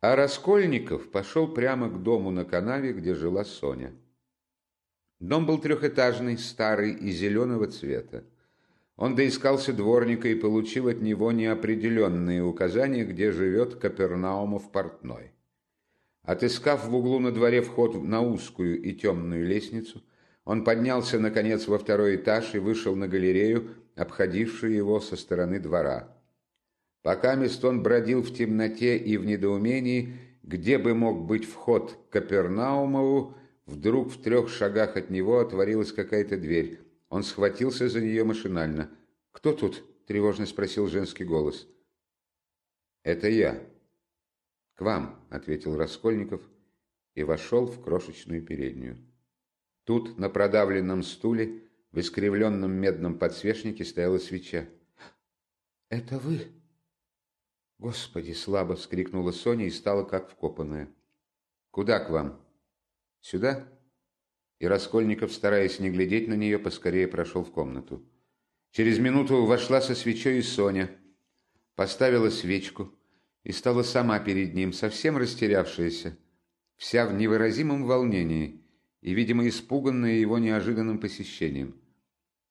А Раскольников пошел прямо к дому на канаве, где жила Соня. Дом был трехэтажный, старый и зеленого цвета. Он доискался дворника и получил от него неопределенные указания, где живет Капернаумов портной. Отыскав в углу на дворе вход на узкую и темную лестницу, он поднялся, наконец, во второй этаж и вышел на галерею, обходившую его со стороны двора. Пока он бродил в темноте и в недоумении, где бы мог быть вход к Капернаумову, вдруг в трех шагах от него отворилась какая-то дверь. Он схватился за нее машинально. «Кто тут?» – тревожно спросил женский голос. «Это я». «К вам», – ответил Раскольников и вошел в крошечную переднюю. Тут, на продавленном стуле, в искривленном медном подсвечнике стояла свеча. «Это вы?» «Господи!» — слабо вскрикнула Соня и стала как вкопанная. «Куда к вам?» «Сюда?» И Раскольников, стараясь не глядеть на нее, поскорее прошел в комнату. Через минуту вошла со свечой и Соня, поставила свечку и стала сама перед ним, совсем растерявшаяся, вся в невыразимом волнении и, видимо, испуганная его неожиданным посещением.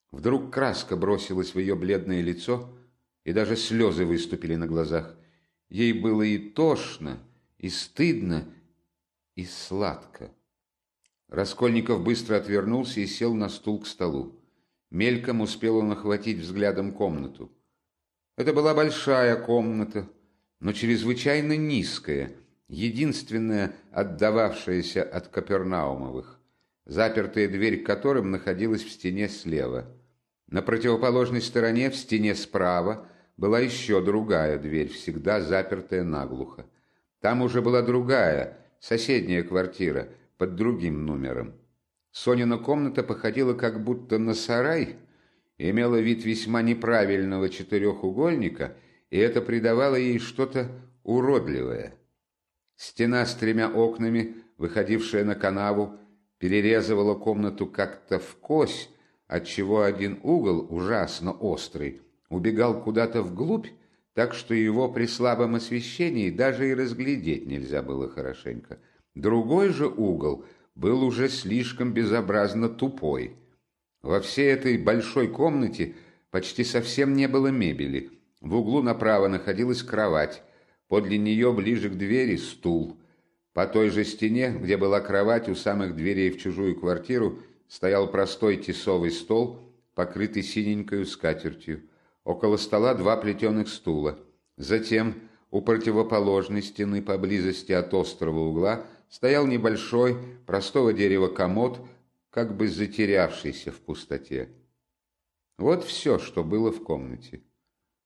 Вдруг краска бросилась в ее бледное лицо, и даже слезы выступили на глазах. Ей было и тошно, и стыдно, и сладко. Раскольников быстро отвернулся и сел на стул к столу. Мельком успел он охватить взглядом комнату. Это была большая комната, но чрезвычайно низкая, единственная отдававшаяся от Капернаумовых, запертая дверь которым находилась в стене слева. На противоположной стороне, в стене справа, была еще другая дверь, всегда запертая наглухо. Там уже была другая, соседняя квартира, под другим номером. Сонина комната походила как будто на сарай, имела вид весьма неправильного четырехугольника, и это придавало ей что-то уродливое. Стена с тремя окнами, выходившая на канаву, перерезывала комнату как-то в кось, отчего один угол, ужасно острый, убегал куда-то вглубь, так что его при слабом освещении даже и разглядеть нельзя было хорошенько. Другой же угол был уже слишком безобразно тупой. Во всей этой большой комнате почти совсем не было мебели. В углу направо находилась кровать, подле нее ближе к двери стул. По той же стене, где была кровать у самых дверей в чужую квартиру, стоял простой тесовый стол, покрытый синенькой скатертью. Около стола два плетеных стула. Затем у противоположной стены поблизости от острого угла стоял небольшой, простого дерева комод, как бы затерявшийся в пустоте. Вот все, что было в комнате.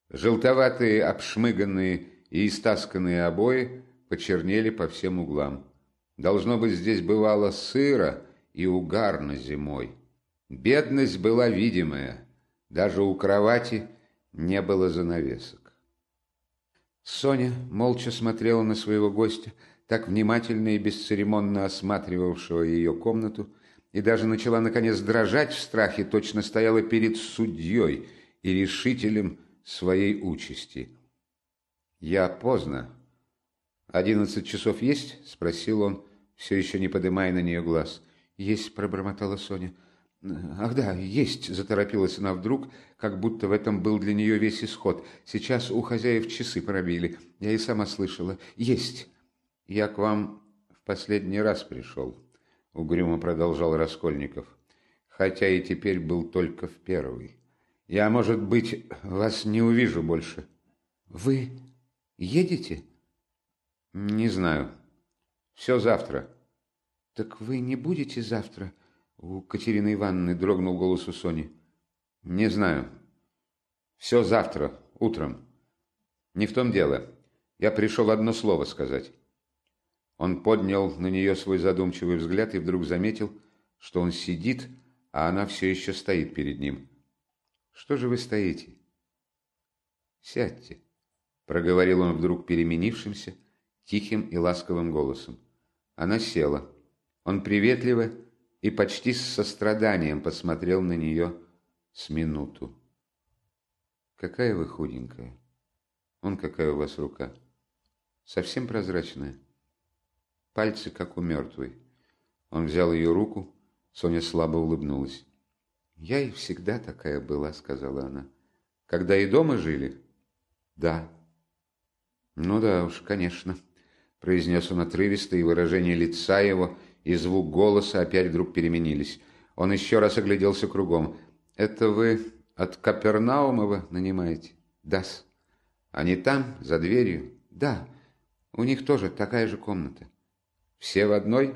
Желтоватые, обшмыганные и истасканные обои почернели по всем углам. Должно быть, здесь бывало сыро и угарно зимой. Бедность была видимая. Даже у кровати не было занавесок. Соня молча смотрела на своего гостя, так внимательно и бесцеремонно осматривавшего ее комнату, и даже начала, наконец, дрожать в страхе, точно стояла перед судьей и решителем своей участи. «Я поздно. Одиннадцать часов есть?» — спросил он, все еще не поднимая на нее глаз. «Есть», — пробормотала Соня. «Ах да, есть!» – заторопилась она вдруг, как будто в этом был для нее весь исход. «Сейчас у хозяев часы пробили. Я и сама слышала. Есть!» «Я к вам в последний раз пришел», – угрюмо продолжал Раскольников. «Хотя и теперь был только в первый. Я, может быть, вас не увижу больше». «Вы едете?» «Не знаю. Все завтра». «Так вы не будете завтра?» У Катерины Ивановны дрогнул голос у Сони. «Не знаю. Все завтра, утром. Не в том дело. Я пришел одно слово сказать». Он поднял на нее свой задумчивый взгляд и вдруг заметил, что он сидит, а она все еще стоит перед ним. «Что же вы стоите?» «Сядьте», — проговорил он вдруг переменившимся, тихим и ласковым голосом. Она села. Он приветливо и почти с состраданием посмотрел на нее с минуту. «Какая вы худенькая! Он какая у вас рука! совсем прозрачная. Пальцы, как у мертвой. Он взял ее руку, Соня слабо улыбнулась. «Я и всегда такая была», — сказала она. «Когда и дома жили?» «Да». «Ну да уж, конечно», — произнес он отрывисто, и выражение лица его и звук голоса опять вдруг переменились. Он еще раз огляделся кругом. «Это вы от Капернаумова нанимаете?» «Да-с». «Они там, за дверью?» «Да. У них тоже такая же комната». «Все в одной?»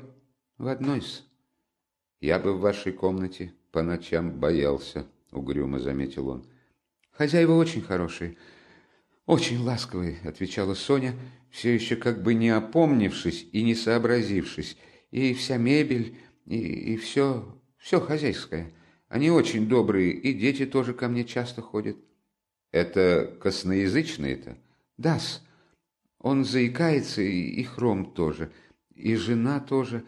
«В одной-с». «Я бы в вашей комнате по ночам боялся», — угрюмо заметил он. «Хозяева очень хорошие, очень ласковые», — отвечала Соня, все еще как бы не опомнившись и не сообразившись. «И вся мебель, и, и все, все хозяйское. Они очень добрые, и дети тоже ко мне часто ходят». «Это косноязычные-то?» «Да-с. Он заикается, и, и Хром тоже, и жена тоже».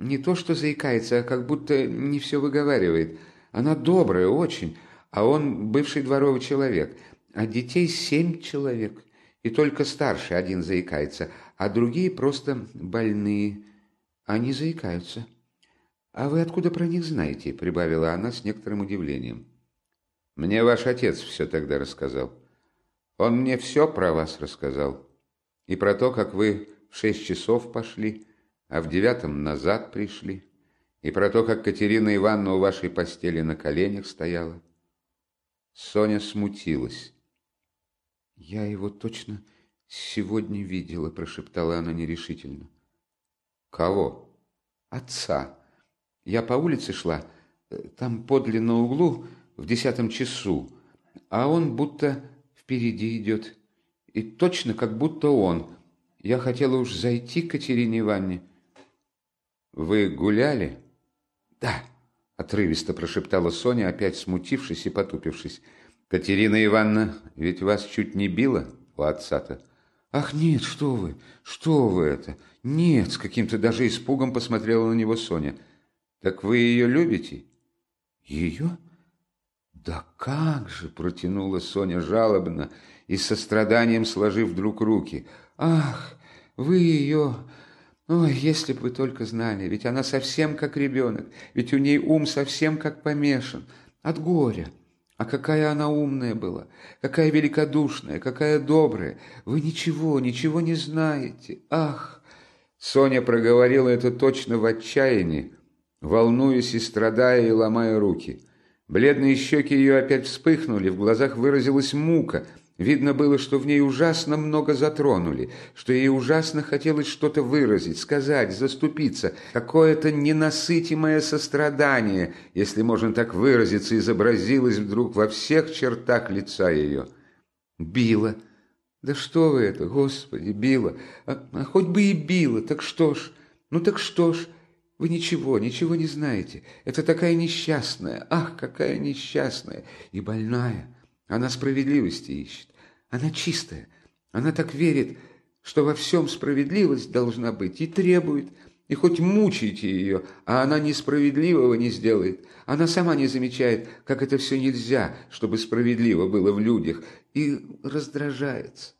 Не то что заикается, а как будто не все выговаривает. Она добрая очень, а он бывший дворовый человек. А детей семь человек. И только старший один заикается, а другие просто больные. Они заикаются. «А вы откуда про них знаете?» — прибавила она с некоторым удивлением. «Мне ваш отец все тогда рассказал. Он мне все про вас рассказал. И про то, как вы в шесть часов пошли» а в девятом назад пришли, и про то, как Катерина Ивановна у вашей постели на коленях стояла. Соня смутилась. «Я его точно сегодня видела», — прошептала она нерешительно. «Кого?» «Отца. Я по улице шла, там подле на углу в десятом часу, а он будто впереди идет. И точно как будто он. Я хотела уж зайти к Катерине Ивановне, «Вы гуляли?» «Да», — отрывисто прошептала Соня, опять смутившись и потупившись. «Катерина Ивановна, ведь вас чуть не била у отца-то?» «Ах, нет, что вы, что вы это? Нет!» — с каким-то даже испугом посмотрела на него Соня. «Так вы ее любите?» «Ее?» «Да как же!» — протянула Соня жалобно и с состраданием сложив вдруг руки. «Ах, вы ее... Ой, если бы вы только знали, ведь она совсем как ребенок, ведь у ней ум совсем как помешан, от горя. А какая она умная была, какая великодушная, какая добрая. Вы ничего, ничего не знаете. Ах! Соня проговорила это точно в отчаянии, волнуясь и страдая и ломая руки. Бледные щеки ее опять вспыхнули, в глазах выразилась мука – Видно было, что в ней ужасно много затронули, что ей ужасно хотелось что-то выразить, сказать, заступиться. Какое-то ненасытимое сострадание, если можно так выразиться, изобразилось вдруг во всех чертах лица ее. Била. Да что вы это, Господи, била. А, а хоть бы и била, так что ж? Ну так что ж? Вы ничего, ничего не знаете. Это такая несчастная, ах, какая несчастная и больная. Она справедливости ищет. Она чистая. Она так верит, что во всем справедливость должна быть, и требует, и хоть мучайте ее, а она несправедливого не сделает. Она сама не замечает, как это все нельзя, чтобы справедливо было в людях, и раздражается,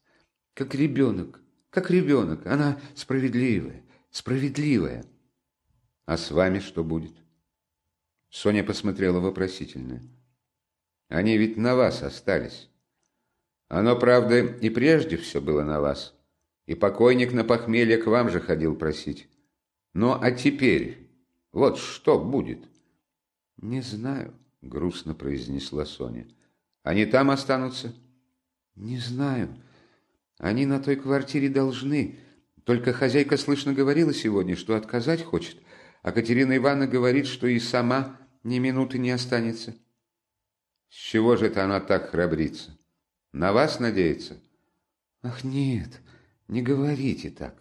как ребенок, как ребенок. Она справедливая, справедливая. А с вами что будет? Соня посмотрела вопросительно. Они ведь на вас остались. Оно, правда, и прежде все было на вас. И покойник на похмелье к вам же ходил просить. Ну, а теперь вот что будет? Не знаю, грустно произнесла Соня. Они там останутся? Не знаю. Они на той квартире должны. Только хозяйка слышно говорила сегодня, что отказать хочет, а Катерина Ивановна говорит, что и сама ни минуты не останется. С чего же это она так храбрится? На вас надеется? Ах, нет, не говорите так.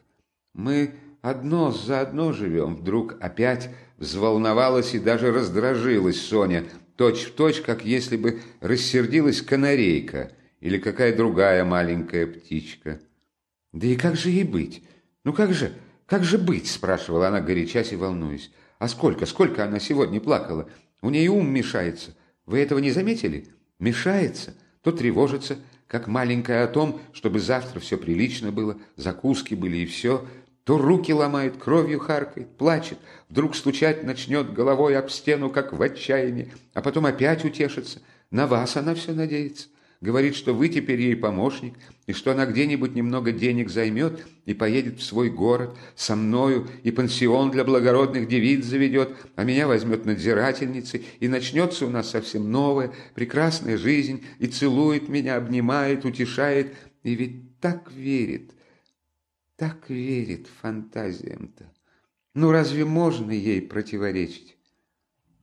Мы одно за одно живем. Вдруг опять взволновалась и даже раздражилась Соня, точь в точь, как если бы рассердилась канарейка или какая другая маленькая птичка. Да и как же ей быть? Ну как же, как же быть? Спрашивала она, горячась и волнуясь. А сколько, сколько она сегодня плакала? У нее ум мешается. Вы этого не заметили? Мешается, то тревожится, как маленькая о том, чтобы завтра все прилично было, закуски были и все, то руки ломает, кровью харкает, плачет, вдруг стучать начнет головой об стену, как в отчаянии, а потом опять утешится. На вас она все надеется. Говорит, что вы теперь ей помощник, и что она где-нибудь немного денег займет и поедет в свой город со мною, и пансион для благородных девиц заведет, а меня возьмет надзирательницей, и начнется у нас совсем новая, прекрасная жизнь, и целует меня, обнимает, утешает, и ведь так верит, так верит фантазиям-то. Ну разве можно ей противоречить?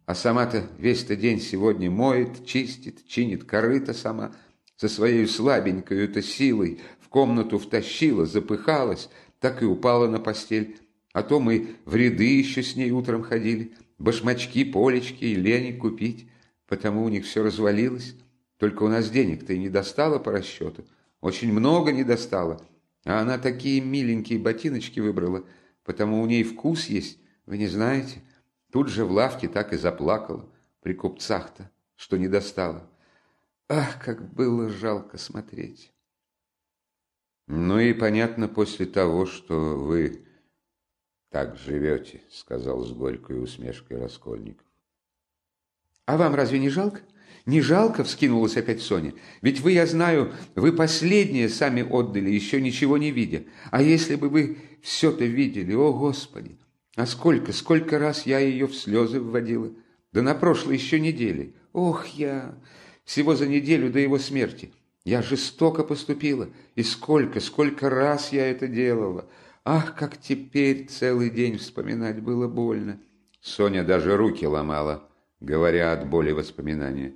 А сама-то весь-то день сегодня моет, чистит, чинит корыто сама, со своей слабенькой-то силой в комнату втащила, запыхалась, так и упала на постель. А то мы в ряды еще с ней утром ходили, башмачки, полечки и лени купить, потому у них все развалилось. Только у нас денег-то и не достало по расчету, очень много не достало, а она такие миленькие ботиночки выбрала, потому у ней вкус есть, вы не знаете. Тут же в лавке так и заплакала, при купцах-то, что не достала. Ах, как было жалко смотреть. Ну и понятно после того, что вы так живете, сказал с горькой усмешкой Раскольников. А вам разве не жалко? «Не жалко?» – вскинулась опять Соня. «Ведь вы, я знаю, вы последние сами отдали, еще ничего не видя. А если бы вы все-то видели, о Господи! А сколько, сколько раз я ее в слезы вводила? Да на прошлой еще неделе. Ох, я... Всего за неделю до его смерти. Я жестоко поступила. И сколько, сколько раз я это делала. Ах, как теперь целый день вспоминать было больно». Соня даже руки ломала, говоря от боли воспоминания.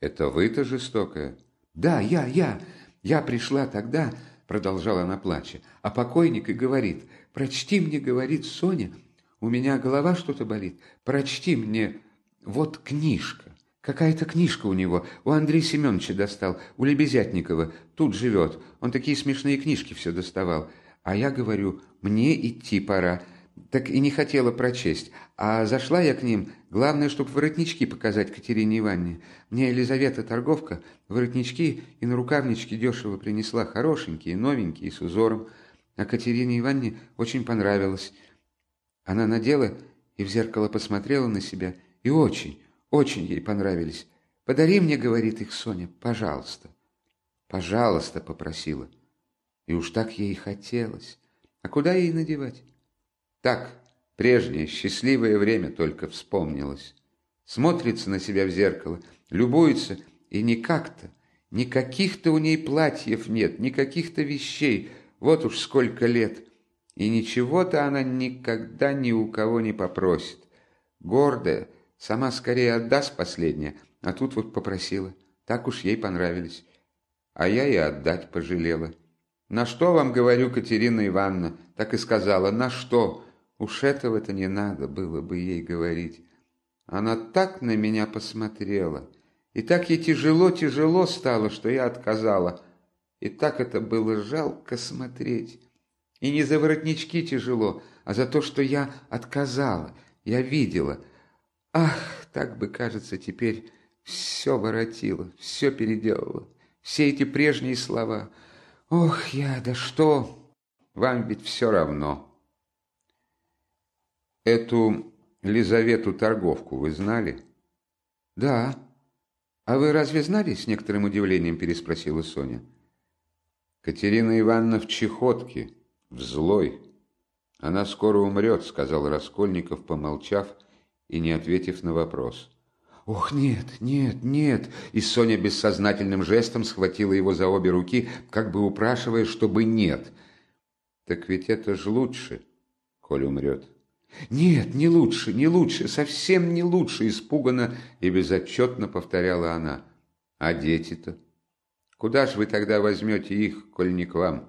«Это вы-то жестокая?» «Да, я, я. Я пришла тогда...» Продолжала она плача. А покойник и говорит, «Прочти мне, — говорит Соня, — у меня голова что-то болит. Прочти мне, вот книжка. Какая-то книжка у него. У Андрея Семеновича достал, у Лебезятникова. Тут живет. Он такие смешные книжки все доставал. А я говорю, мне идти пора. Так и не хотела прочесть. А зашла я к ним, главное, чтобы воротнички показать Катерине Ивановне. Мне Елизавета торговка воротнички и на рукавнички дешево принесла, хорошенькие, новенькие, с узором. А Катерине Ивановне очень понравилось. Она надела и в зеркало посмотрела на себя, и очень, очень ей понравились. «Подари мне, — говорит их Соня, — пожалуйста». «Пожалуйста», — попросила. И уж так ей хотелось. А куда ей надевать? Так, прежнее счастливое время только вспомнилось. Смотрится на себя в зеркало, любуется, и не как-то, ни каких-то у ней платьев нет, ни каких-то вещей, вот уж сколько лет. И ничего-то она никогда ни у кого не попросит. Гордая, сама скорее отдаст последнее, а тут вот попросила. Так уж ей понравились. А я и отдать пожалела. «На что вам, говорю, Катерина Ивановна?» Так и сказала, «На что?» Уж этого-то не надо было бы ей говорить. Она так на меня посмотрела, и так ей тяжело-тяжело стало, что я отказала. И так это было жалко смотреть. И не за воротнички тяжело, а за то, что я отказала, я видела. Ах, так бы, кажется, теперь все воротила, все переделала, все эти прежние слова. Ох, я, да что, вам ведь все равно». Эту Лизавету торговку вы знали? Да. А вы разве знали? С некоторым удивлением переспросила Соня. Катерина Ивановна в чехотке, в злой. Она скоро умрет, сказал Раскольников, помолчав и не ответив на вопрос. «Ох, нет, нет, нет!» И Соня бессознательным жестом схватила его за обе руки, как бы упрашивая, чтобы нет. «Так ведь это ж лучше, коль умрет». «Нет, не лучше, не лучше, совсем не лучше!» Испуганно и безотчетно повторяла она. «А дети-то? Куда ж вы тогда возьмете их, коль не к вам?»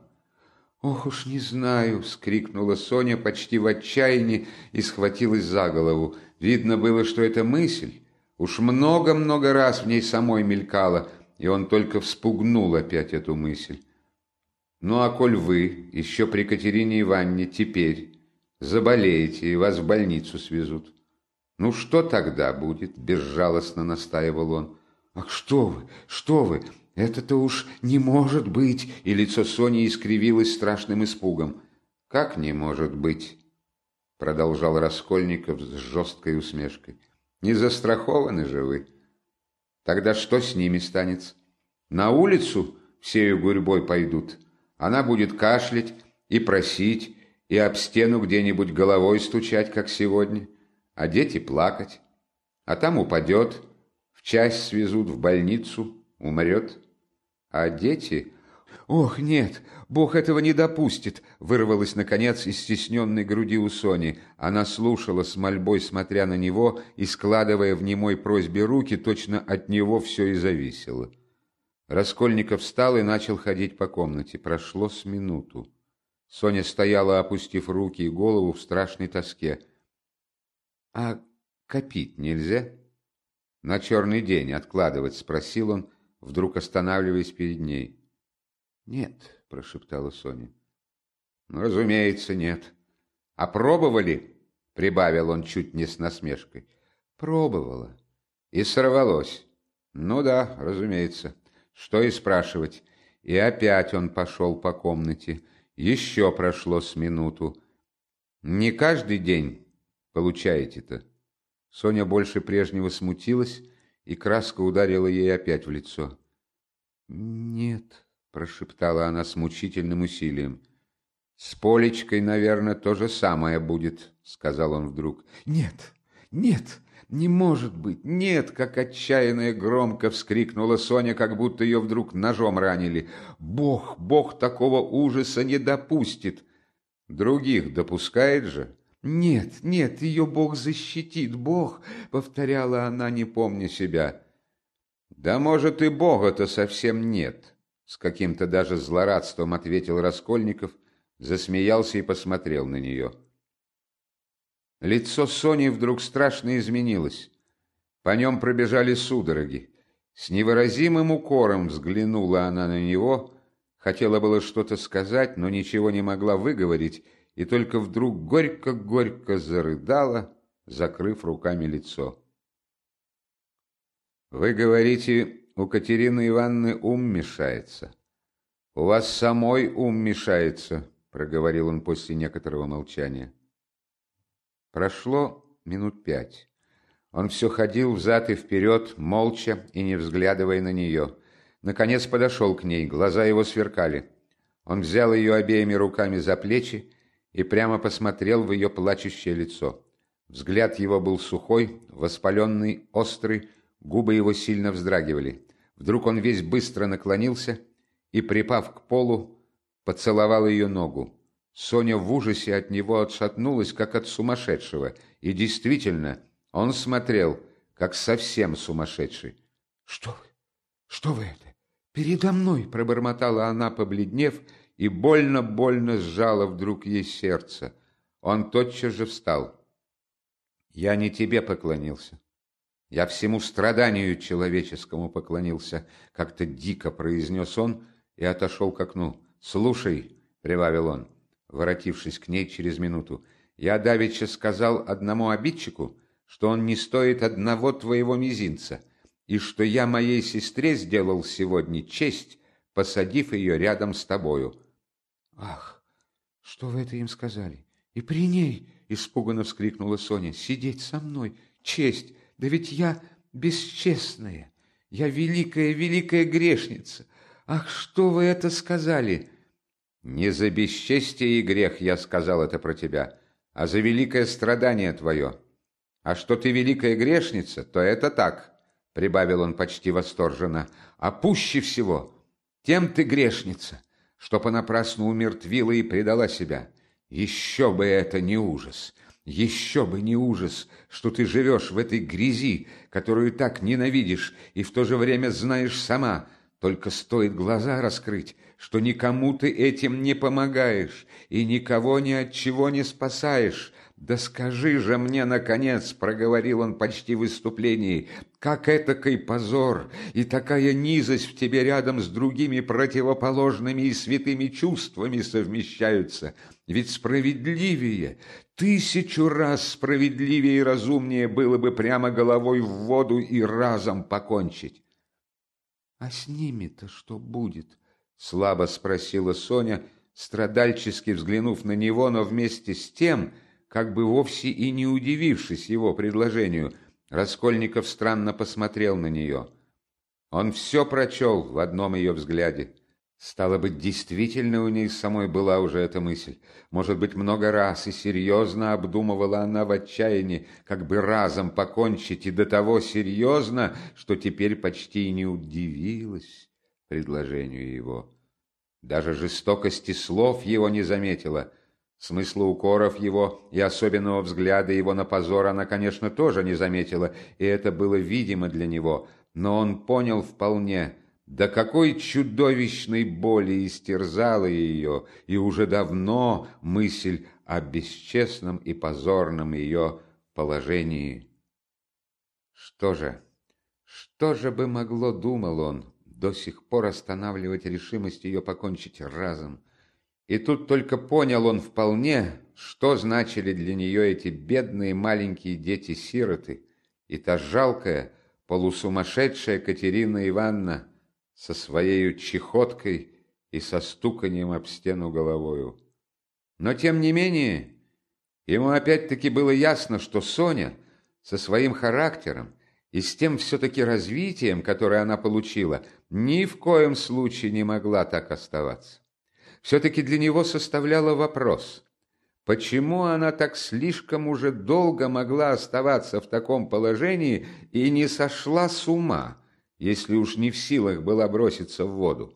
«Ох уж не знаю!» — скрикнула Соня почти в отчаянии и схватилась за голову. Видно было, что эта мысль уж много-много раз в ней самой мелькала, и он только вспугнул опять эту мысль. «Ну а коль вы еще при Катерине Ивановне теперь Заболеете, и вас в больницу свезут. Ну что тогда будет? Безжалостно настаивал он. Ах, что вы, что вы? это-то уж не может быть!» И лицо Сони искривилось страшным испугом. «Как не может быть?» Продолжал Раскольников с жесткой усмешкой. «Не застрахованы же вы. Тогда что с ними станется? На улицу всею гурьбой пойдут. Она будет кашлять и просить, и об стену где-нибудь головой стучать, как сегодня, а дети плакать. А там упадет, в часть свезут в больницу, умрет. А дети... «Ох, нет, Бог этого не допустит!» вырвалась, наконец, из стесненной груди у Сони. Она слушала с мольбой, смотря на него и складывая в немой просьбе руки, точно от него все и зависело. Раскольников встал и начал ходить по комнате. Прошло с минуту. Соня стояла, опустив руки и голову в страшной тоске. «А копить нельзя?» «На черный день откладывать?» — спросил он, вдруг останавливаясь перед ней. «Нет», — прошептала Соня. «Ну, разумеется, нет. А пробовали?» — прибавил он чуть не с насмешкой. «Пробовала. И сорвалось. Ну да, разумеется. Что и спрашивать. И опять он пошел по комнате. Еще прошло с минуту. Не каждый день получаете-то?» Соня больше прежнего смутилась, и краска ударила ей опять в лицо. «Нет», — прошептала она с мучительным усилием. «С Полечкой, наверное, то же самое будет», — сказал он вдруг. «Нет, нет, не может быть, нет!» Как отчаянно громко вскрикнула Соня, как будто ее вдруг ножом ранили. «Бог, Бог такого ужаса не допустит!» «Других допускает же?» «Нет, нет, ее Бог защитит, Бог!» — повторяла она, не помня себя. «Да может и Бога-то совсем нет!» С каким-то даже злорадством ответил Раскольников, засмеялся и посмотрел на нее. Лицо Сони вдруг страшно изменилось. По нем пробежали судороги. С невыразимым укором взглянула она на него, хотела было что-то сказать, но ничего не могла выговорить, и только вдруг горько-горько зарыдала, закрыв руками лицо. «Вы говорите, у Катерины Ивановны ум мешается. У вас самой ум мешается», — проговорил он после некоторого молчания. Прошло минут пять. Он все ходил взад и вперед, молча и не взглядывая на нее. Наконец подошел к ней, глаза его сверкали. Он взял ее обеими руками за плечи и прямо посмотрел в ее плачущее лицо. Взгляд его был сухой, воспаленный, острый, губы его сильно вздрагивали. Вдруг он весь быстро наклонился и, припав к полу, поцеловал ее ногу. Соня в ужасе от него отшатнулась, как от сумасшедшего, и действительно, он смотрел, как совсем сумасшедший. «Что вы? Что вы это? Передо мной!» — пробормотала она, побледнев, и больно-больно сжало вдруг ей сердце. Он тотчас же встал. «Я не тебе поклонился. Я всему страданию человеческому поклонился», — как-то дико произнес он и отошел к окну. «Слушай», — прибавил он, воротившись к ней через минуту, «я давеча сказал одному обидчику, что он не стоит одного твоего мизинца, и что я моей сестре сделал сегодня честь, посадив ее рядом с тобою. «Ах, что вы это им сказали? И при ней!» — испуганно вскрикнула Соня. «Сидеть со мной! Честь! Да ведь я бесчестная! Я великая-великая грешница! Ах, что вы это сказали!» «Не за бесчестие и грех я сказал это про тебя, а за великое страдание твое. А что ты великая грешница, то это так», — прибавил он почти восторженно, — «а пуще всего, тем ты грешница» что понапрасну умертвила и предала себя. Еще бы это не ужас! Еще бы не ужас, что ты живешь в этой грязи, которую так ненавидишь, и в то же время знаешь сама, только стоит глаза раскрыть, что никому ты этим не помогаешь и никого ни от чего не спасаешь, «Да скажи же мне, наконец!» — проговорил он почти в выступлении. «Как этакой позор и такая низость в тебе рядом с другими противоположными и святыми чувствами совмещаются? Ведь справедливее, тысячу раз справедливее и разумнее было бы прямо головой в воду и разом покончить». «А с ними-то что будет?» — слабо спросила Соня, страдальчески взглянув на него, но вместе с тем, как бы вовсе и не удивившись его предложению, Раскольников странно посмотрел на нее. Он все прочел в одном ее взгляде. Стало быть, действительно у ней самой была уже эта мысль. Может быть, много раз и серьезно обдумывала она в отчаянии, как бы разом покончить, и до того серьезно, что теперь почти и не удивилась предложению его. Даже жестокости слов его не заметила. Смысла укоров его и особенного взгляда его на позор она, конечно, тоже не заметила, и это было видимо для него, но он понял вполне, до какой чудовищной боли истерзала ее, и уже давно мысль о бесчестном и позорном ее положении. Что же, что же бы могло, думал он, до сих пор останавливать решимость ее покончить разом. И тут только понял он вполне, что значили для нее эти бедные маленькие дети-сироты и та жалкая, полусумасшедшая Катерина Ивановна со своей чехоткой и со стуканием об стену головою. Но тем не менее, ему опять-таки было ясно, что Соня со своим характером и с тем все-таки развитием, которое она получила, ни в коем случае не могла так оставаться. Все-таки для него составляла вопрос, почему она так слишком уже долго могла оставаться в таком положении и не сошла с ума, если уж не в силах была броситься в воду.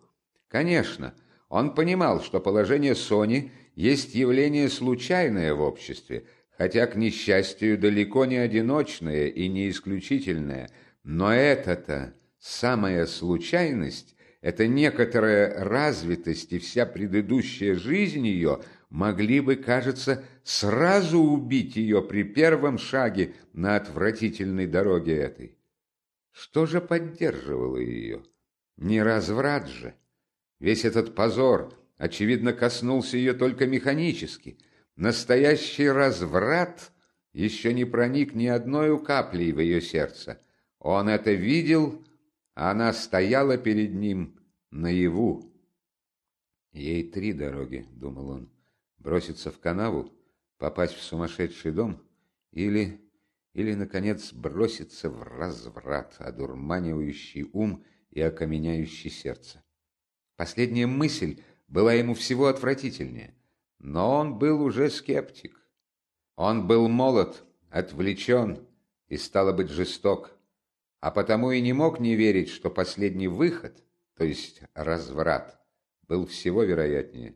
Конечно, он понимал, что положение Сони есть явление случайное в обществе, хотя, к несчастью, далеко не одиночное и не исключительное, но это-то самая случайность, это некоторая развитость и вся предыдущая жизнь ее могли бы, кажется, сразу убить ее при первом шаге на отвратительной дороге этой. Что же поддерживало ее? Не разврат же. Весь этот позор, очевидно, коснулся ее только механически. Настоящий разврат еще не проник ни одной каплей в ее сердце. Он это видел она стояла перед ним наяву. Ей три дороги, думал он, броситься в канаву, попасть в сумасшедший дом или, или, наконец, броситься в разврат, одурманивающий ум и окаменяющий сердце. Последняя мысль была ему всего отвратительнее, но он был уже скептик. Он был молод, отвлечен и, стало быть, жесток а потому и не мог не верить, что последний выход, то есть разврат, был всего вероятнее.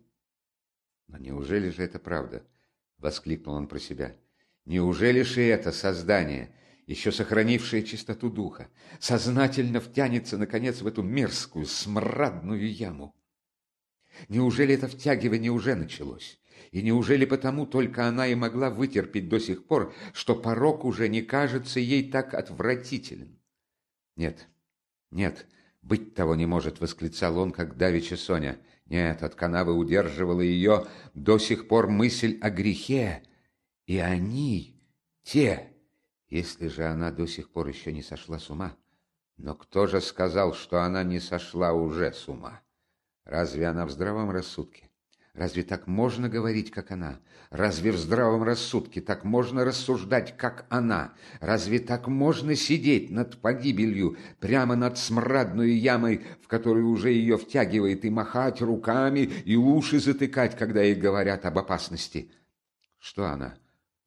«Но неужели же это правда?» — воскликнул он про себя. «Неужели же это создание, еще сохранившее чистоту духа, сознательно втянется, наконец, в эту мерзкую, смрадную яму? Неужели это втягивание уже началось?» И неужели потому только она и могла вытерпеть до сих пор, что порог уже не кажется ей так отвратителен? «Нет, нет, быть того не может!» — восклицал он, как давеча Соня. Нет, от канавы удерживала ее до сих пор мысль о грехе. И они, те, если же она до сих пор еще не сошла с ума. Но кто же сказал, что она не сошла уже с ума? Разве она в здравом рассудке? Разве так можно говорить, как она? Разве в здравом рассудке так можно рассуждать, как она? Разве так можно сидеть над погибелью, прямо над смрадной ямой, в которую уже ее втягивает, и махать руками, и уши затыкать, когда ей говорят об опасности? Что она?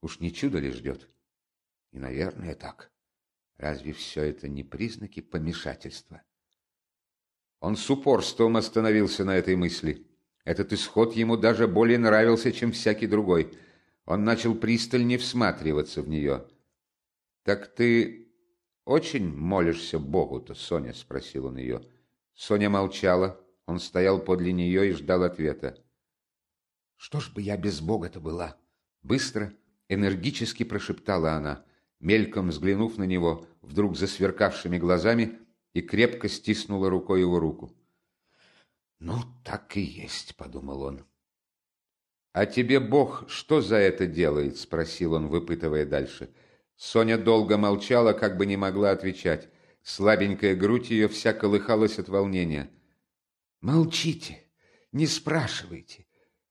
Уж не чудо ли ждет? И, наверное, так. Разве все это не признаки помешательства? Он с упорством остановился на этой мысли. Этот исход ему даже более нравился, чем всякий другой. Он начал пристальнее всматриваться в нее. «Так ты очень молишься Богу-то, Соня?» — спросил он ее. Соня молчала. Он стоял подле нее и ждал ответа. «Что ж бы я без Бога-то была?» Быстро, энергически прошептала она, мельком взглянув на него, вдруг засверкавшими глазами, и крепко стиснула рукой его руку. «Ну, так и есть», — подумал он. «А тебе Бог что за это делает?» — спросил он, выпытывая дальше. Соня долго молчала, как бы не могла отвечать. Слабенькая грудь ее вся колыхалась от волнения. «Молчите, не спрашивайте.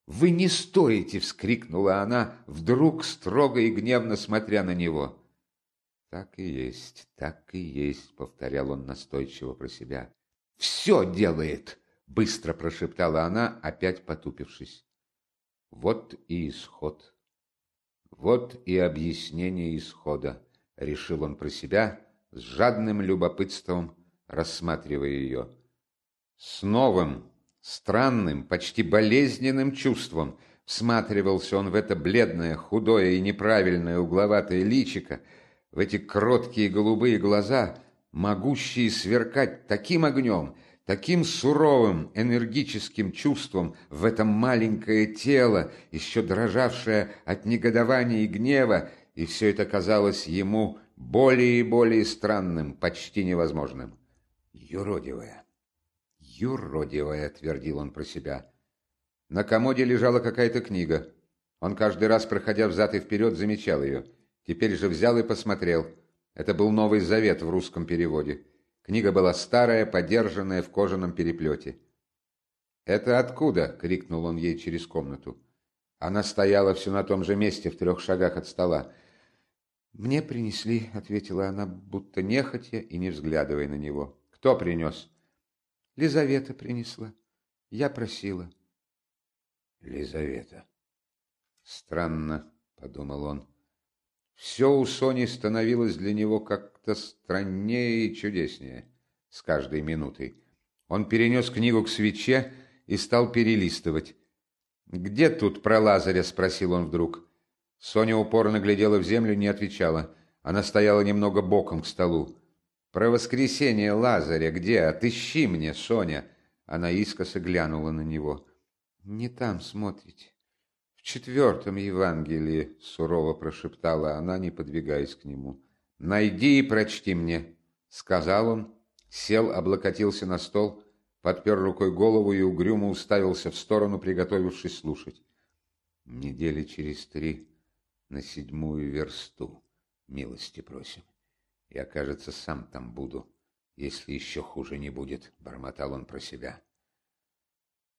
Вы не стоите!» — вскрикнула она, вдруг строго и гневно смотря на него. «Так и есть, так и есть», — повторял он настойчиво про себя. «Все делает!» — быстро прошептала она, опять потупившись. Вот и исход. Вот и объяснение исхода, — решил он про себя, с жадным любопытством рассматривая ее. С новым, странным, почти болезненным чувством всматривался он в это бледное, худое и неправильное угловатое личико, в эти кроткие голубые глаза, могущие сверкать таким огнем, таким суровым, энергическим чувством в это маленькое тело, еще дрожавшее от негодования и гнева, и все это казалось ему более и более странным, почти невозможным. «Юродивая, юродивая», — твердил он про себя. На комоде лежала какая-то книга. Он каждый раз, проходя взад и вперед, замечал ее. Теперь же взял и посмотрел. Это был Новый Завет в русском переводе. Книга была старая, подержанная в кожаном переплете. «Это откуда?» — крикнул он ей через комнату. Она стояла все на том же месте, в трех шагах от стола. «Мне принесли», — ответила она, будто нехотя и не взглядывая на него. «Кто принес?» «Лизавета принесла. Я просила». «Лизавета. Странно», — подумал он. Все у Сони становилось для него как-то страннее и чудеснее с каждой минутой. Он перенес книгу к свече и стал перелистывать. «Где тут про Лазаря?» — спросил он вдруг. Соня упорно глядела в землю, не отвечала. Она стояла немного боком к столу. «Про воскресение Лазаря где? Отыщи мне, Соня!» Она искоса глянула на него. «Не там смотрите четвертом Евангелии, — сурово прошептала она, не подвигаясь к нему. — Найди и прочти мне, — сказал он, сел, облокотился на стол, подпер рукой голову и угрюмо уставился в сторону, приготовившись слушать. Недели через три на седьмую версту, милости просим. Я, кажется, сам там буду, если еще хуже не будет, — бормотал он про себя.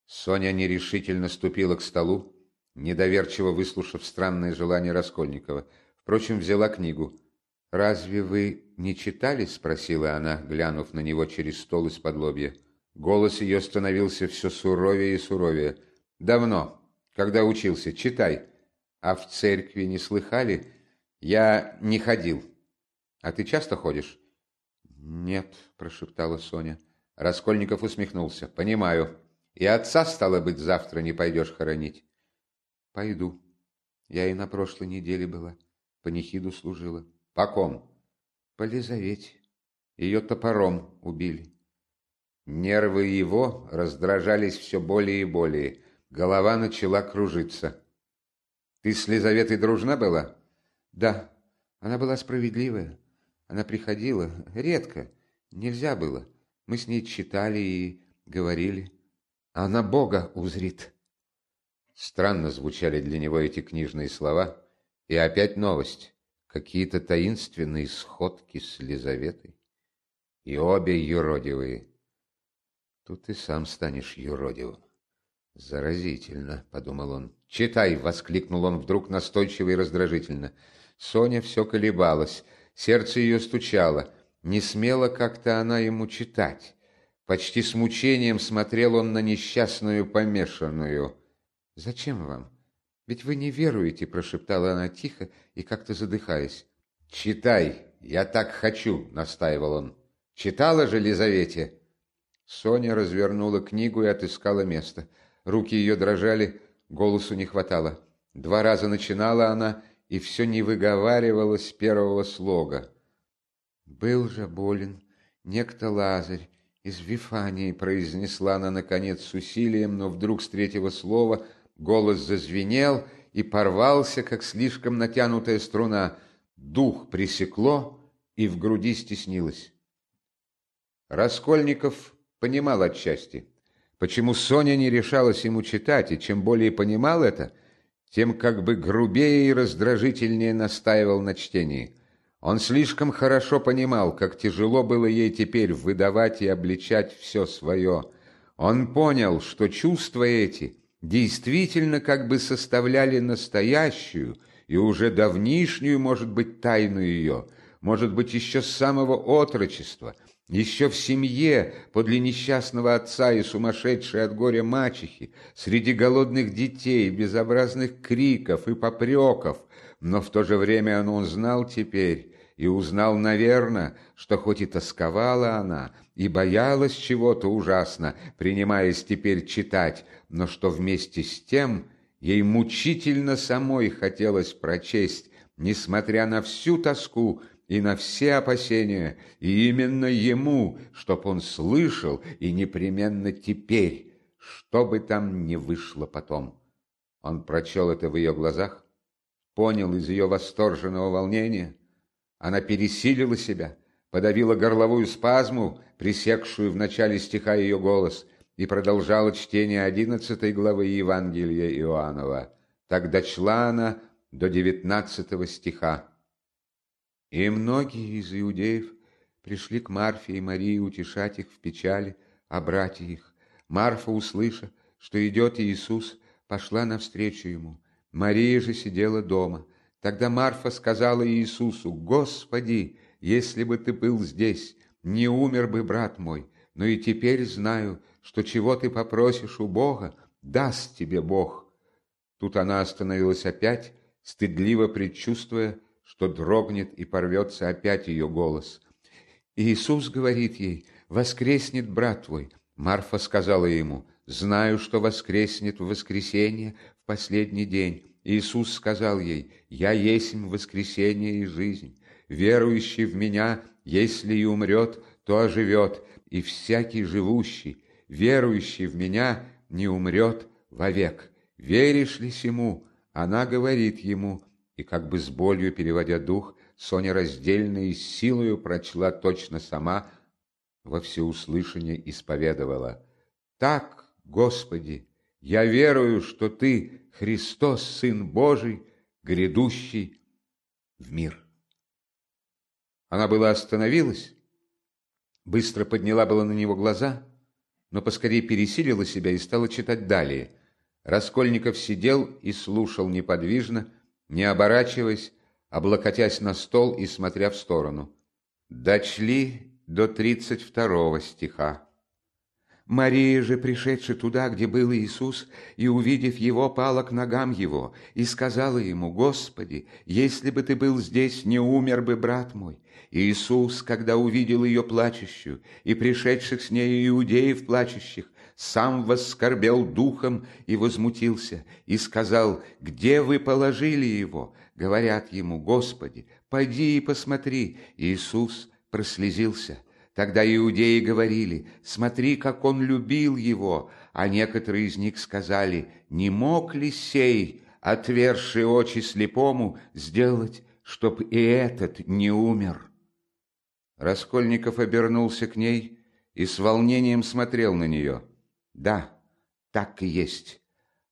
Соня нерешительно ступила к столу, недоверчиво выслушав странное желание Раскольникова. Впрочем, взяла книгу. «Разве вы не читали?» — спросила она, глянув на него через стол из-под лобья. Голос ее становился все суровее и суровее. «Давно, когда учился, читай. А в церкви не слыхали? Я не ходил. А ты часто ходишь?» «Нет», — прошептала Соня. Раскольников усмехнулся. «Понимаю. И отца, стало быть, завтра не пойдешь хоронить?» Пойду. Я и на прошлой неделе была. По нехиду служила. По ком? По Лизавете. Ее топором убили. Нервы его раздражались все более и более. Голова начала кружиться. Ты с Лизаветой дружна была? Да. Она была справедливая. Она приходила редко. Нельзя было. Мы с ней читали и говорили. Она Бога узрит. Странно звучали для него эти книжные слова. И опять новость. Какие-то таинственные сходки с Лизаветой. И обе юродивые. Тут и сам станешь юродивым. Заразительно, подумал он. Читай, воскликнул он вдруг настойчиво и раздражительно. Соня все колебалась, сердце ее стучало. Не смела как-то она ему читать. Почти с мучением смотрел он на несчастную помешанную. «Зачем вам? Ведь вы не веруете», — прошептала она тихо и как-то задыхаясь. «Читай, я так хочу», — настаивал он. «Читала же Лизавете?» Соня развернула книгу и отыскала место. Руки ее дрожали, голосу не хватало. Два раза начинала она, и все не выговаривалось первого слога. «Был же болен некто Лазарь, из Вифании», — произнесла она, наконец, с усилием, но вдруг с третьего слова Голос зазвенел и порвался, как слишком натянутая струна. Дух пресекло и в груди стеснилось. Раскольников понимал отчасти, почему Соня не решалась ему читать, и чем более понимал это, тем как бы грубее и раздражительнее настаивал на чтении. Он слишком хорошо понимал, как тяжело было ей теперь выдавать и обличать все свое. Он понял, что чувства эти действительно как бы составляли настоящую и уже давнишнюю, может быть, тайну ее, может быть, еще с самого отрочества, еще в семье, подле несчастного отца и сумасшедшей от горя мачехи, среди голодных детей, безобразных криков и попреков, но в то же время он знал теперь, и узнал, наверное, что хоть и тосковала она, и боялась чего-то ужасно, принимаясь теперь читать, но что вместе с тем ей мучительно самой хотелось прочесть, несмотря на всю тоску и на все опасения, и именно ему, чтоб он слышал, и непременно теперь, что бы там ни вышло потом. Он прочел это в ее глазах, понял из ее восторженного волнения — она пересилила себя, подавила горловую спазму, пресекшую в начале стиха ее голос, и продолжала чтение одиннадцатой главы Евангелия Иоаннова. Так дочла она до девятнадцатого стиха. И многие из иудеев пришли к Марфе и Марии утешать их в печали о брате их. Марфа, услыша, что идет Иисус, пошла навстречу ему. Мария же сидела дома. Тогда Марфа сказала Иисусу, «Господи, если бы ты был здесь, не умер бы брат мой, но и теперь знаю, что чего ты попросишь у Бога, даст тебе Бог». Тут она остановилась опять, стыдливо предчувствуя, что дрогнет и порвется опять ее голос. Иисус говорит ей, «Воскреснет брат твой». Марфа сказала ему, «Знаю, что воскреснет в воскресенье в последний день». Иисус сказал ей, «Я есть воскресение и жизнь. Верующий в Меня, если и умрет, то оживет, и всякий живущий, верующий в Меня, не умрет вовек. Веришь ли сему?» Она говорит ему, и как бы с болью переводя дух, Соня раздельно и силою прочла точно сама, во всеуслышание исповедовала. «Так, Господи, я верую, что Ты Христос, Сын Божий, грядущий в мир. Она была остановилась, быстро подняла было на него глаза, но поскорее пересилила себя и стала читать далее. Раскольников сидел и слушал неподвижно, не оборачиваясь, облокотясь на стол и смотря в сторону. Дочли до тридцать второго стиха. Мария же, пришедшая туда, где был Иисус, и, увидев его, пала к ногам его, и сказала ему, «Господи, если бы ты был здесь, не умер бы брат мой». Иисус, когда увидел ее плачущую, и пришедших с ней иудеев плачущих, сам воскорбел духом и возмутился, и сказал, «Где вы положили его?» Говорят ему, «Господи, пойди и посмотри». Иисус прослезился – Тогда иудеи говорили, смотри, как он любил его, а некоторые из них сказали, не мог ли сей, отверший очи слепому, сделать, чтоб и этот не умер? Раскольников обернулся к ней и с волнением смотрел на нее. Да, так и есть.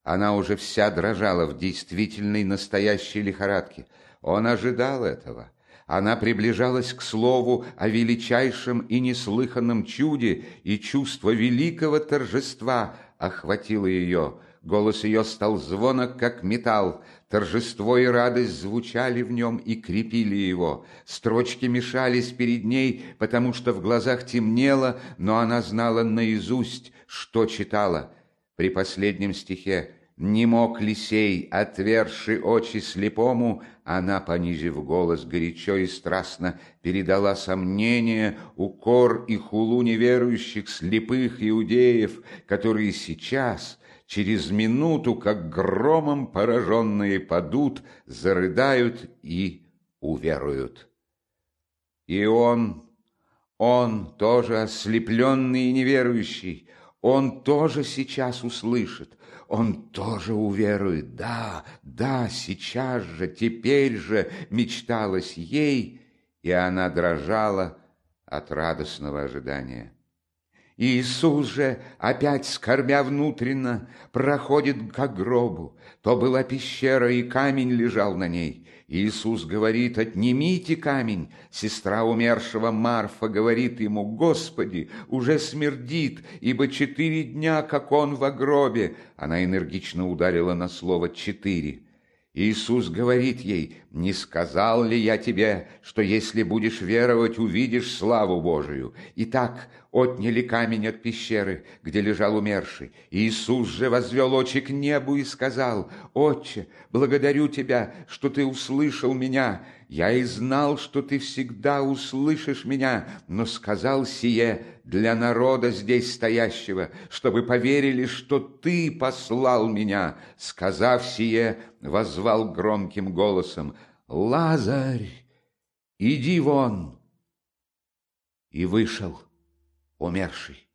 Она уже вся дрожала в действительной настоящей лихорадке. Он ожидал этого. Она приближалась к слову о величайшем и неслыханном чуде, и чувство великого торжества охватило ее. Голос ее стал звонок, как металл. Торжество и радость звучали в нем и крепили его. Строчки мешались перед ней, потому что в глазах темнело, но она знала наизусть, что читала. При последнем стихе не мог ли сей, отверши очи слепому, она, понизив голос горячо и страстно, передала сомнение, укор и хулу неверующих слепых иудеев, которые сейчас, через минуту, как громом пораженные падут, зарыдают и уверуют. И он, он тоже ослепленный и неверующий, он тоже сейчас услышит, он тоже уверует. Да, да, сейчас же, теперь же мечталось ей, и она дрожала от радостного ожидания. Иисус же, опять скорбя внутренно, проходит к гробу. То была пещера, и камень лежал на ней. Иисус говорит, отнимите камень. Сестра умершего Марфа говорит ему, Господи, уже смердит, ибо четыре дня, как он в гробе. Она энергично ударила на слово «четыре». Иисус говорит ей, «Не сказал ли я тебе, что если будешь веровать, увидишь славу Божию?» Итак, отняли камень от пещеры, где лежал умерший. Иисус же возвел очи к небу и сказал, «Отче, благодарю Тебя, что Ты услышал меня. Я и знал, что Ты всегда услышишь меня, но сказал сие для народа здесь стоящего, чтобы поверили, что Ты послал меня. Сказав сие, возвал громким голосом, «Лазарь, иди вон!» И вышел умерший.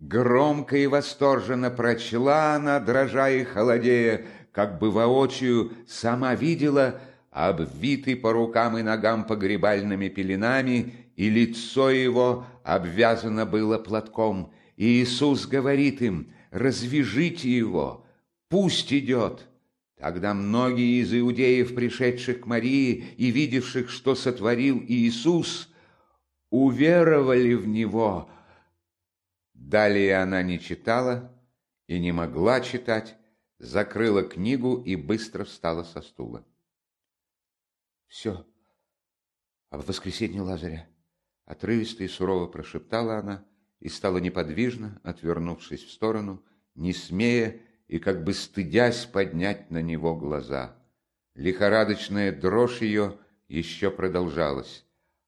Громко и восторженно прочла она, дрожа и холодея, как бы воочию сама видела, обвитый по рукам и ногам погребальными пеленами, и лицо его обвязано было платком. И Иисус говорит им, развяжите его, пусть идет. Тогда многие из иудеев, пришедших к Марии и видевших, что сотворил Иисус, уверовали в него. Далее она не читала и не могла читать, закрыла книгу и быстро встала со стула. «Все, об воскресенье Лазаря!» Отрывисто и сурово прошептала она и стала неподвижно, отвернувшись в сторону, не смея и как бы стыдясь поднять на него глаза. Лихорадочная дрожь ее еще продолжалась.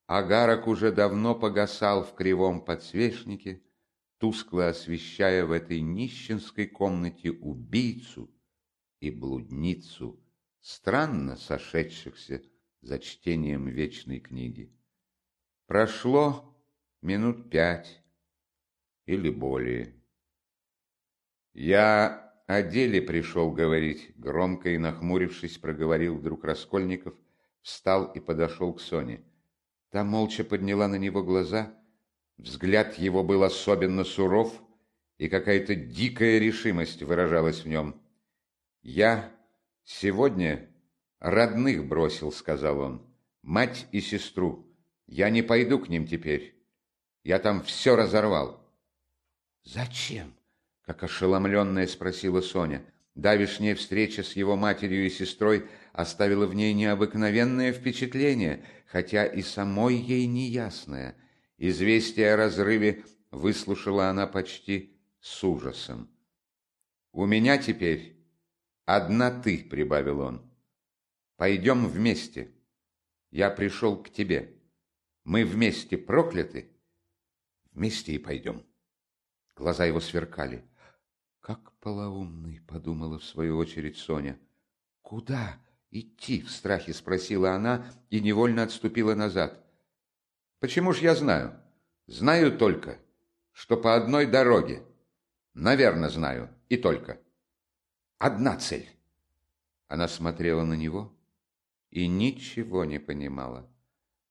Агарок уже давно погасал в кривом подсвечнике, тускло освещая в этой нищенской комнате убийцу и блудницу, странно сошедшихся за чтением вечной книги. Прошло минут пять или более. «Я о деле пришел говорить», — громко и нахмурившись, проговорил вдруг Раскольников, встал и подошел к Соне. Та молча подняла на него глаза. Взгляд его был особенно суров, и какая-то дикая решимость выражалась в нем. «Я сегодня родных бросил», — сказал он, — «мать и сестру. Я не пойду к ним теперь. Я там все разорвал». «Зачем?» — как ошеломленная спросила Соня. Давишняя встреча с его матерью и сестрой оставила в ней необыкновенное впечатление, хотя и самой ей неясное. Известие о разрыве выслушала она почти с ужасом. «У меня теперь одна ты», — прибавил он. «Пойдем вместе. Я пришел к тебе. Мы вместе прокляты. Вместе и пойдем». Глаза его сверкали. «Как полоумный», — подумала в свою очередь Соня. «Куда идти?» — в страхе спросила она и невольно отступила назад. «Почему ж я знаю? Знаю только, что по одной дороге. Наверное, знаю, и только. Одна цель». Она смотрела на него и ничего не понимала.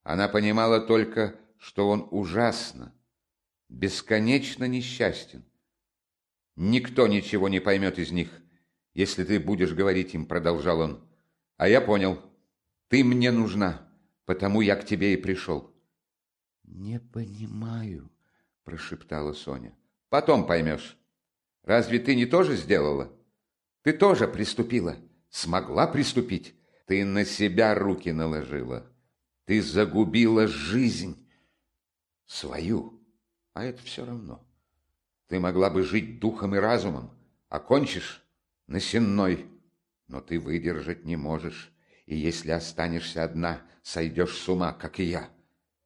Она понимала только, что он ужасно, бесконечно несчастен, Никто ничего не поймет из них, если ты будешь говорить им, продолжал он. А я понял. Ты мне нужна, потому я к тебе и пришел. Не понимаю, прошептала Соня. Потом поймешь. Разве ты не тоже сделала? Ты тоже приступила. Смогла приступить. Ты на себя руки наложила. Ты загубила жизнь свою. А это все равно. Ты могла бы жить духом и разумом, а кончишь на сенной. Но ты выдержать не можешь, и если останешься одна, сойдешь с ума, как и я.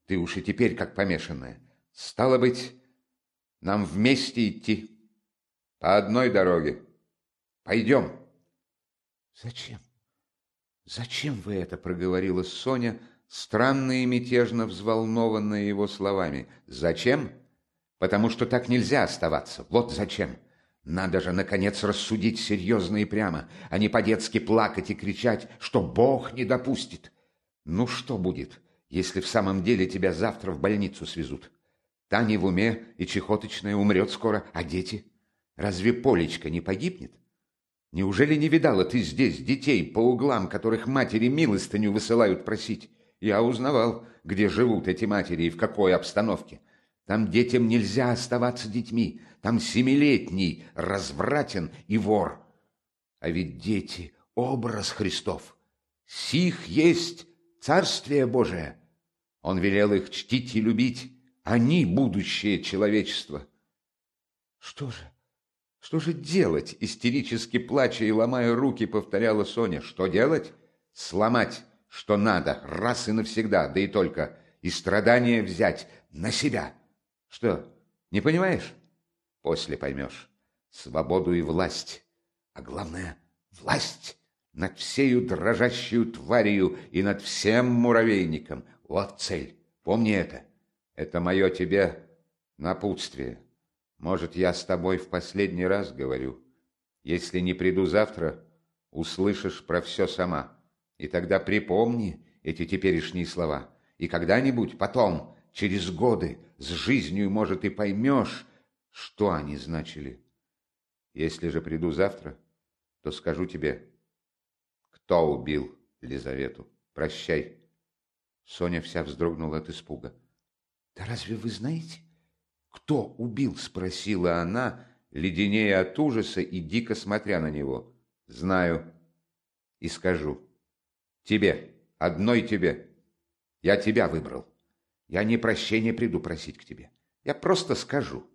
Ты уж и теперь как помешанная. Стало быть, нам вместе идти. По одной дороге. Пойдем. Зачем? Зачем вы это, проговорила Соня, странно и мятежно взволнованная его словами. Зачем? потому что так нельзя оставаться. Вот зачем. Надо же, наконец, рассудить серьезно и прямо, а не по-детски плакать и кричать, что Бог не допустит. Ну что будет, если в самом деле тебя завтра в больницу свезут? Та не в уме, и чехоточная умрет скоро, а дети? Разве Полечка не погибнет? Неужели не видала ты здесь детей по углам, которых матери милостыню высылают просить? Я узнавал, где живут эти матери и в какой обстановке. Там детям нельзя оставаться детьми. Там семилетний развратен и вор. А ведь дети — образ Христов. Сих есть Царствие Божие. Он велел их чтить и любить. Они — будущее человечества. Что же? Что же делать? Истерически плача и ломая руки, повторяла Соня. Что делать? Сломать, что надо, раз и навсегда, да и только. И страдания взять на себя. Что, не понимаешь? После поймешь. Свободу и власть. А главное — власть над всею дрожащую тварью и над всем муравейником. Вот цель. Помни это. Это мое тебе напутствие. Может, я с тобой в последний раз говорю. Если не приду завтра, услышишь про все сама. И тогда припомни эти теперешние слова. И когда-нибудь потом, через годы, с жизнью, может, и поймешь, что они значили. Если же приду завтра, то скажу тебе, кто убил Лизавету. Прощай. Соня вся вздрогнула от испуга. «Да разве вы знаете?» «Кто убил?» — спросила она, леденея от ужаса и дико смотря на него. «Знаю. И скажу. Тебе. Одной тебе. Я тебя выбрал. Я не прощения приду просить к тебе. Я просто скажу.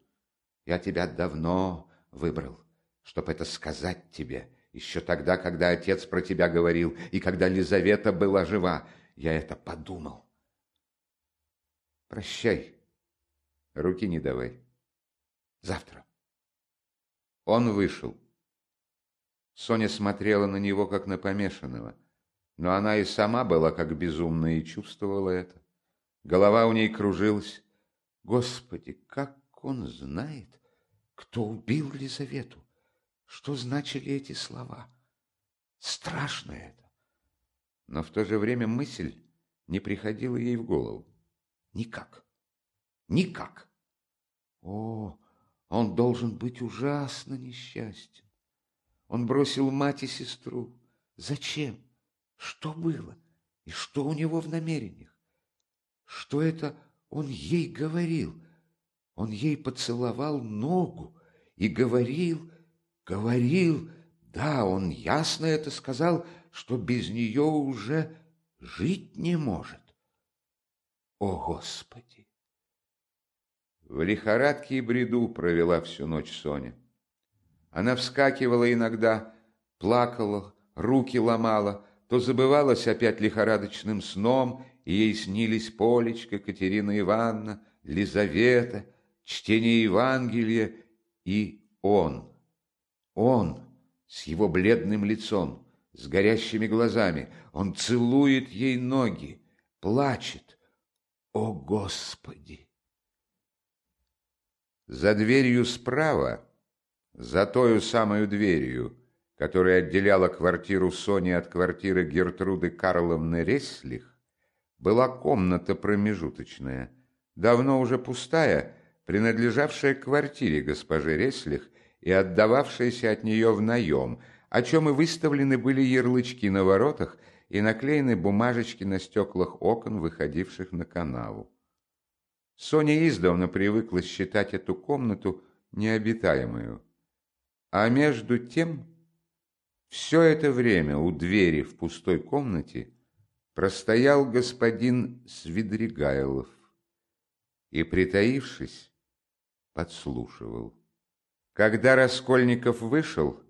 Я тебя давно выбрал, чтоб это сказать тебе. Еще тогда, когда отец про тебя говорил, и когда Лизавета была жива, я это подумал. Прощай. Руки не давай. Завтра. Он вышел. Соня смотрела на него, как на помешанного. Но она и сама была как безумная и чувствовала это. Голова у ней кружилась. Господи, как он знает, кто убил Лизавету? Что значили эти слова? Страшно это. Но в то же время мысль не приходила ей в голову. Никак. Никак. О, он должен быть ужасно несчастен. Он бросил мать и сестру. Зачем? Что было? И что у него в намерениях? Что это он ей говорил? Он ей поцеловал ногу и говорил, говорил, да, он ясно это сказал, что без нее уже жить не может. О, Господи! В лихорадке и бреду провела всю ночь Соня. Она вскакивала иногда, плакала, руки ломала, то забывалась опять лихорадочным сном, и ей снились Полечка, Катерина Ивановна, Лизавета, чтение Евангелия и он. Он с его бледным лицом, с горящими глазами, он целует ей ноги, плачет. О, Господи! За дверью справа, за тою самую дверью, которая отделяла квартиру Сони от квартиры Гертруды Карловны Реслих, была комната промежуточная, давно уже пустая, принадлежавшая квартире госпожи Реслих и отдававшаяся от нее в наем, о чем и выставлены были ярлычки на воротах и наклеены бумажечки на стеклах окон, выходивших на канаву. Соня издавна привыкла считать эту комнату необитаемую. А между тем, все это время у двери в пустой комнате простоял господин Свидригайлов и, притаившись, подслушивал. Когда Раскольников вышел,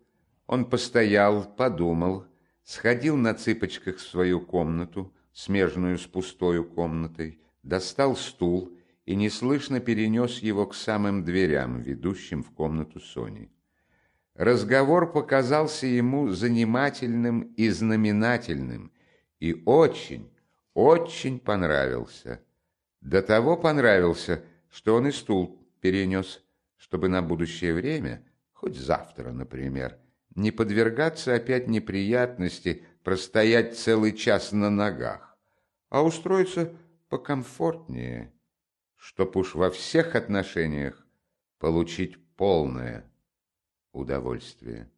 он постоял, подумал, сходил на цыпочках в свою комнату, смежную с пустою комнатой, достал стул и неслышно перенес его к самым дверям, ведущим в комнату Сони. Разговор показался ему занимательным и знаменательным, и очень, очень понравился. До того понравился, что он и стул перенес, чтобы на будущее время, хоть завтра, например, не подвергаться опять неприятности простоять целый час на ногах, а устроиться покомфортнее чтоб уж во всех отношениях получить полное удовольствие.